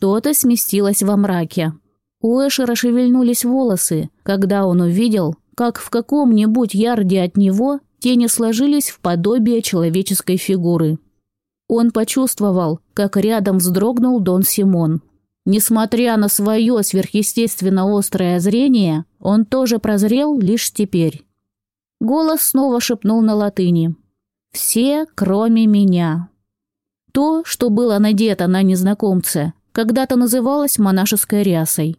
Что-то сместилось во мраке. У Эшера шевельнулись волосы, когда он увидел, как в каком-нибудь ярде от него тени сложились в подобие человеческой фигуры. Он почувствовал, как рядом вздрогнул Дон Симон. Несмотря на свое сверхъестественно острое зрение, он тоже прозрел лишь теперь. Голос снова шепнул на латыни. «Все, кроме меня». То, что было надето на незнакомце, когда-то называлось монашеской рясой.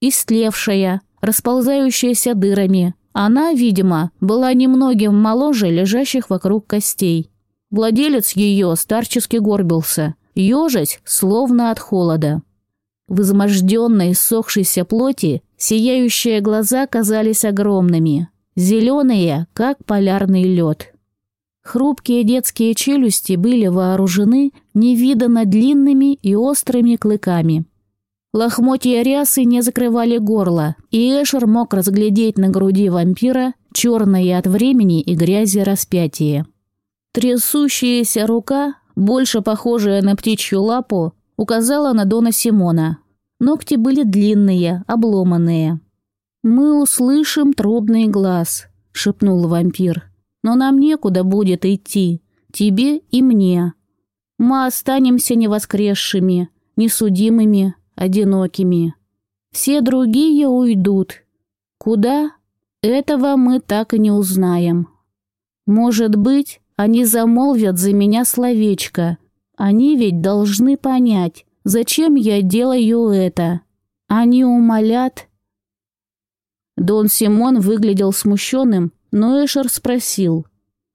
Истлевшая, расползающаяся дырами, она, видимо, была немногим моложе лежащих вокруг костей. Владелец ее старчески горбился, ежась, словно от холода. В изможденной, сохшейся плоти сияющие глаза казались огромными, зеленые, как полярный лед. Хрупкие детские челюсти были вооружены невиданно длинными и острыми клыками. Лохмотья рясы не закрывали горло, и Эшер мог разглядеть на груди вампира черное от времени и грязи распятие. Трясущаяся рука, больше похожая на птичью лапу, указала на Дона Симона. Ногти были длинные, обломанные. «Мы услышим трубный глаз», — шепнул вампир. «Но нам некуда будет идти, тебе и мне. Мы останемся невоскресшими, несудимыми, одинокими. Все другие уйдут. Куда? Этого мы так и не узнаем. Может быть, они замолвят за меня словечко. Они ведь должны понять, Зачем я делаю это? Они умолят...» Дон Симон выглядел смущенным, но Эшер спросил.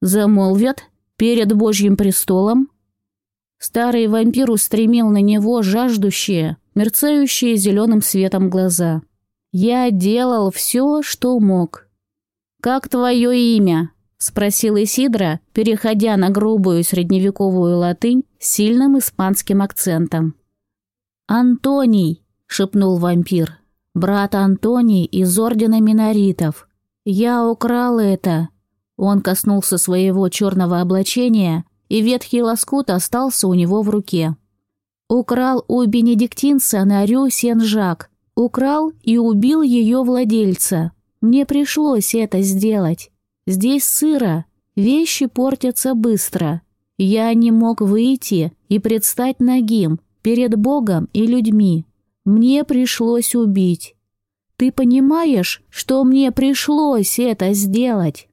«Замолвят? Перед Божьим престолом?» Старый вампир устремил на него жаждущие, мерцающие зеленым светом глаза. «Я делал все, что мог». «Как твое имя?» — спросил Исидра, переходя на грубую средневековую латынь с сильным испанским акцентом. «Антоний!» — шепнул вампир. «Брат Антоний из Ордена Миноритов. Я украл это!» Он коснулся своего черного облачения, и ветхий лоскут остался у него в руке. «Украл у бенедиктинца на Рю Сен-Жак. Украл и убил ее владельца. Мне пришлось это сделать. Здесь сыро, вещи портятся быстро. Я не мог выйти и предстать нагим, перед Богом и людьми. Мне пришлось убить. Ты понимаешь, что мне пришлось это сделать?»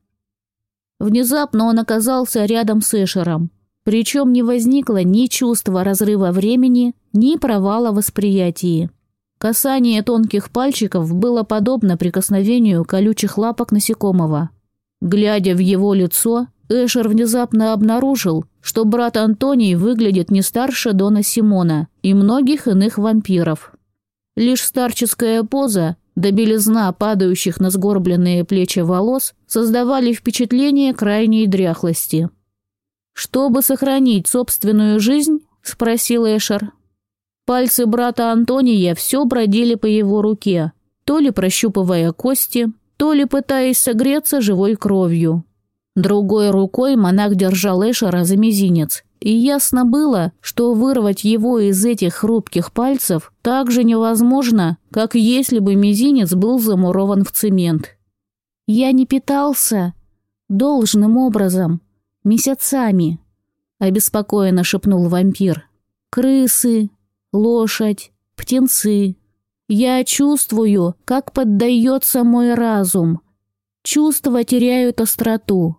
Внезапно он оказался рядом с Эшером. Причем не возникло ни чувства разрыва времени, ни провала восприятия. Касание тонких пальчиков было подобно прикосновению колючих лапок насекомого. Глядя в его лицо, Эшер внезапно обнаружил, что брат Антоний выглядит не старше Дона Симона и многих иных вампиров. Лишь старческая поза да белизна падающих на сгорбленные плечи волос создавали впечатление крайней дряхлости. «Чтобы сохранить собственную жизнь?» – спросил Эшер. Пальцы брата Антония все бродили по его руке, то ли прощупывая кости, то ли пытаясь согреться живой кровью. Другой рукой монах держал Эшера за мизинец, и ясно было, что вырвать его из этих хрупких пальцев так же невозможно, как если бы мизинец был замурован в цемент. «Я не питался должным образом, месяцами», — обеспокоенно шепнул вампир. «Крысы, лошадь, птенцы. Я чувствую, как поддается мой разум. Чувства теряют остроту.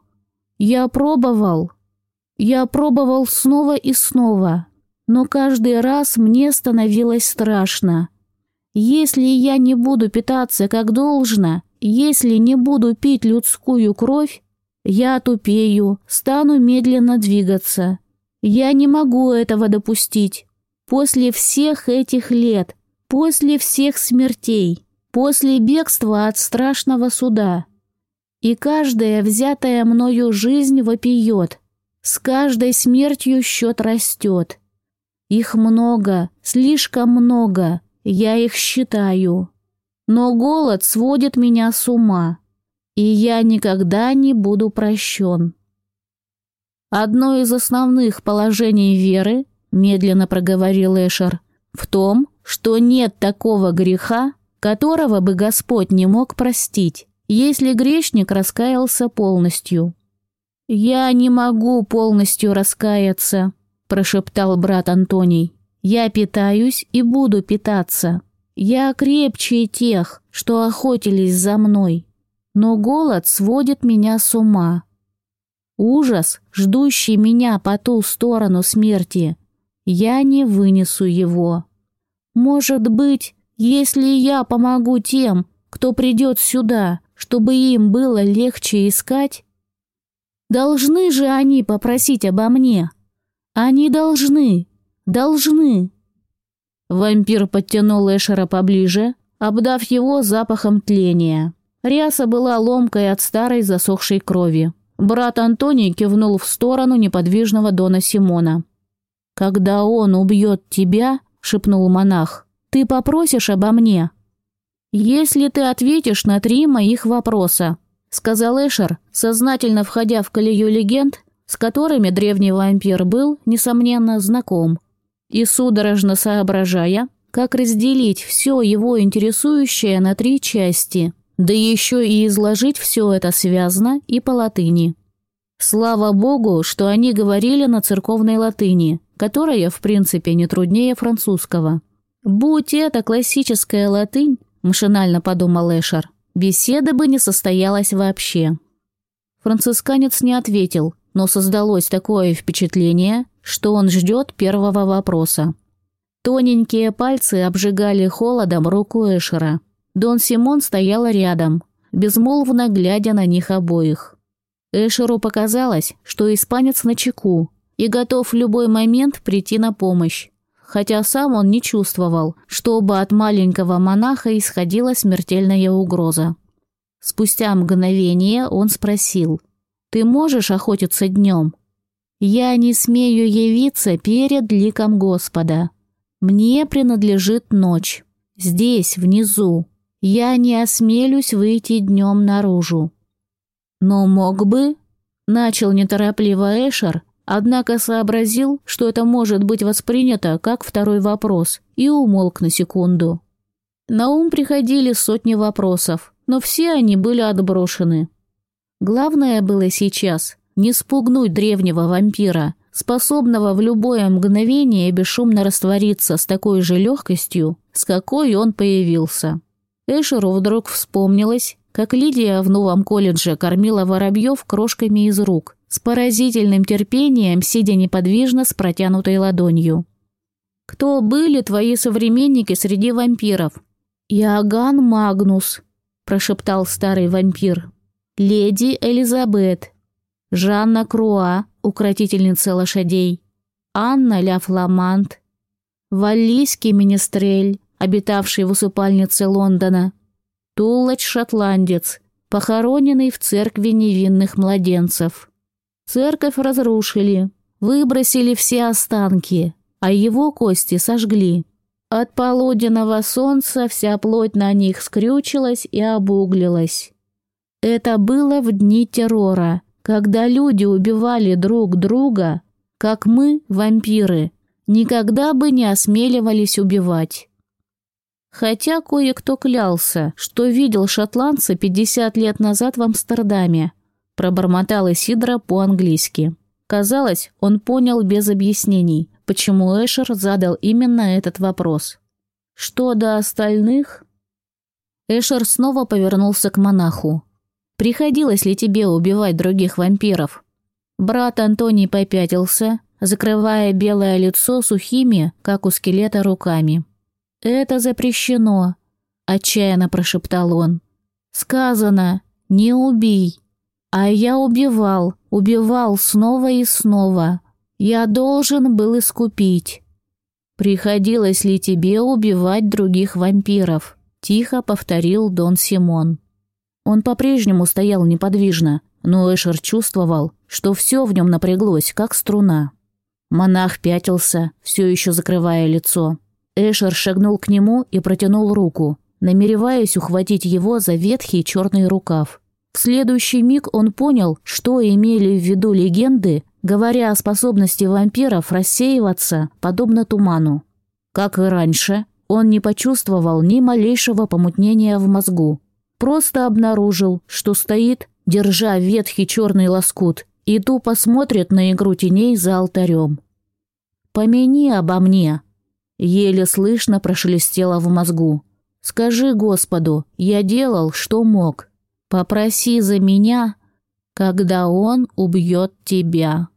Я пробовал. Я пробовал снова и снова, но каждый раз мне становилось страшно. Если я не буду питаться как должно, если не буду пить людскую кровь, я тупею, стану медленно двигаться. Я не могу этого допустить. После всех этих лет, после всех смертей, после бегства от страшного суда. И каждая взятая мною жизнь вопиет. С каждой смертью счет растет. Их много, слишком много, я их считаю. Но голод сводит меня с ума, и я никогда не буду прощен. Одно из основных положений веры, медленно проговорил Эшер, в том, что нет такого греха, которого бы Господь не мог простить, если грешник раскаялся полностью. «Я не могу полностью раскаяться», – прошептал брат Антоний. «Я питаюсь и буду питаться. Я крепче тех, что охотились за мной. Но голод сводит меня с ума. Ужас, ждущий меня по ту сторону смерти, я не вынесу его. Может быть, если я помогу тем, кто придет сюда, чтобы им было легче искать, Должны же они попросить обо мне. Они должны, должны. Вампир подтянул Эшера поближе, обдав его запахом тления. Ряса была ломкой от старой засохшей крови. Брат Антоний кивнул в сторону неподвижного Дона Симона. «Когда он убьет тебя», — шепнул монах, — «ты попросишь обо мне». «Если ты ответишь на три моих вопроса», сказал Эшер, сознательно входя в колею легенд, с которыми древний вампир был, несомненно, знаком, и судорожно соображая, как разделить все его интересующее на три части, да еще и изложить все это связно и по латыни. Слава богу, что они говорили на церковной латыни, которая, в принципе, не труднее французского. «Будь это классическая латынь», – машинально подумал Эшер, беседа бы не состоялась вообще. Францисканец не ответил, но создалось такое впечатление, что он ждет первого вопроса. Тоненькие пальцы обжигали холодом руку Эшера. Дон Симон стоял рядом, безмолвно глядя на них обоих. Эшеру показалось, что испанец на чеку и готов в любой момент прийти на помощь хотя сам он не чувствовал, чтобы от маленького монаха исходила смертельная угроза. Спустя мгновение он спросил, «Ты можешь охотиться днем?» «Я не смею явиться перед ликом Господа. Мне принадлежит ночь. Здесь, внизу. Я не осмелюсь выйти днем наружу». «Но мог бы...» — начал неторопливо Эшер, Однако сообразил, что это может быть воспринято как второй вопрос, и умолк на секунду. На ум приходили сотни вопросов, но все они были отброшены. Главное было сейчас не спугнуть древнего вампира, способного в любое мгновение бесшумно раствориться с такой же легкостью, с какой он появился. Эшеру вдруг вспомнилось, как Лидия в новом колледже кормила воробьев крошками из рук – с поразительным терпением, сидя неподвижно с протянутой ладонью. «Кто были твои современники среди вампиров?» «Иоганн Магнус», – прошептал старый вампир. «Леди Элизабет, Жанна Круа, укротительница лошадей, Анна Ля Фламант, Валлийский министрель, обитавший в усыпальнице Лондона, Тулач-шотландец, похороненный в церкви невинных младенцев». Церковь разрушили, выбросили все останки, а его кости сожгли. От полуденного солнца вся плоть на них скрючилась и обуглилась. Это было в дни террора, когда люди убивали друг друга, как мы, вампиры, никогда бы не осмеливались убивать. Хотя кое-кто клялся, что видел шотландца 50 лет назад в Амстердаме, пробормотал Исидра по-английски. Казалось, он понял без объяснений, почему Эшер задал именно этот вопрос. «Что до остальных?» Эшер снова повернулся к монаху. «Приходилось ли тебе убивать других вампиров?» Брат Антоний попятился, закрывая белое лицо сухими, как у скелета, руками. «Это запрещено», — отчаянно прошептал он. «Сказано, не убей». А я убивал, убивал снова и снова. Я должен был искупить. Приходилось ли тебе убивать других вампиров? Тихо повторил Дон Симон. Он по-прежнему стоял неподвижно, но Эшер чувствовал, что все в нем напряглось, как струна. Монах пятился, все еще закрывая лицо. Эшер шагнул к нему и протянул руку, намереваясь ухватить его за ветхий черный рукав. В следующий миг он понял, что имели в виду легенды, говоря о способности вампиров рассеиваться, подобно туману. Как и раньше, он не почувствовал ни малейшего помутнения в мозгу. Просто обнаружил, что стоит, держа ветхий черный лоскут, и тупо смотрит на игру теней за алтарем. «Помяни обо мне!» Еле слышно прошелестело в мозгу. «Скажи Господу, я делал, что мог. Попроси за меня, когда Он убьет тебя».